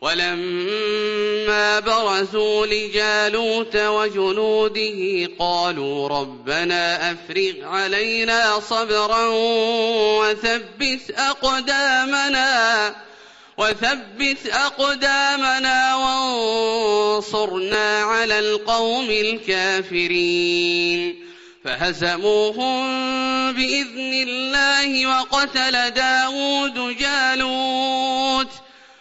ولما برزوا لجالوت وجنوده قالوا ربنا أفرغ علينا صبرا وثبت أقدامنا وثبت أقدامنا وانصرنا على القوم الكافرين فهزموهم بإذن الله وقتل داود جالوت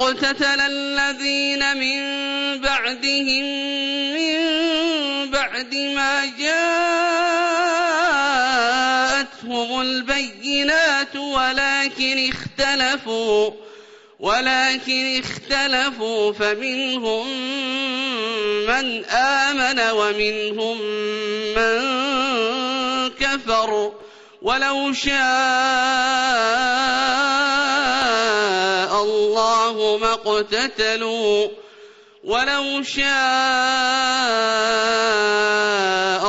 الله ما اقتتل الذين من بعدهم من بعد ما جاءتهم البينات ولكن اختلفوا ولكن اختلفوا فمنهم من آمن ومنهم من كفر. ولو شاء الله ما اقتتلوا ولو شاء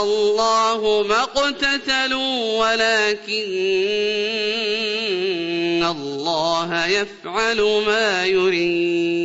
الله ما اقتتلوا ولكن الله يفعل ما يريد.